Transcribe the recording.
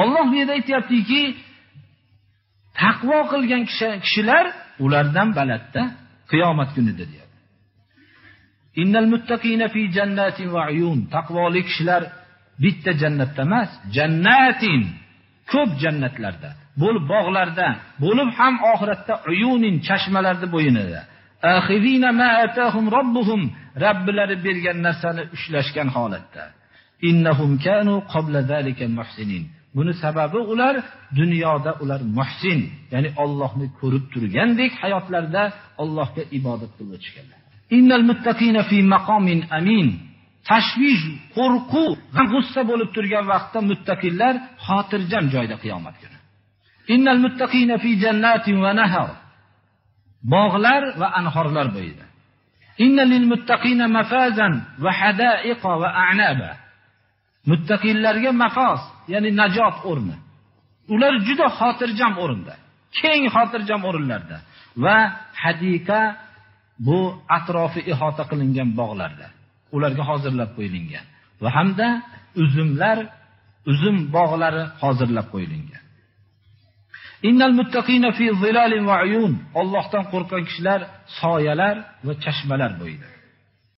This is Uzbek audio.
Alloh bu yerda aytayaptiki, taqvo qilgan kishilar ulardan balandda qiyomat kunida deyapti. Innal muttaqina fi jannatin va uyun. Taqvolik kishilar bitta jannatda emas, jannatin ko'p jannatlarda, bo'lib bog'larda, bo'lib ham oxiratda uyunin chashmalarda bo'yinida. Akhizina ma atahum robbuhum Robbilari bergan narsani ushlashgan holatda. Innahum kanu qabla zalika muhsinin. Buni sababi ular dunyoda ular muhsin, ya'ni Allohni ko'rib turgandek hayotlarida Allohga ibodat qilib o'tishganlar. Innal muttaqina fi maqomin amin. Tashvish, qo'rquv, g'ussa bo'lib turgan vaqtda muttaqillar xotirjam joyda qiyomat kuni. Innal muttaqina fi jannatin va nahar. Bog'lar va anhorlar bo'yida. Inna lil muttaqina mafazan va hadaiqa va a'naba. Muttaqillarga mafaz, ya'ni najot o'rni. Ular juda xotirjam o'rinda, keng xotirjam o'rinlarda va hadika bu atrofi ihota qilingan bog'larda. Ularga hozirlab qo'yilgan va hamda uzumlar, uzum bog'lari hozirlab qo'yilgan. Innal muttaqina fi zilalin va uyun. Allohdan qo'rqgan kishilar soyalar va chashmalar bo'yida.